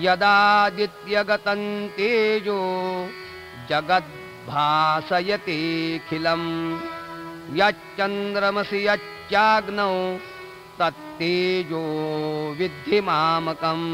यदादित्यगतं तेजो जगद्भासयतेऽखिलम् यच्चन्द्रमसि यच्चाग्नौ तत्तेजो विद्धिमामकम्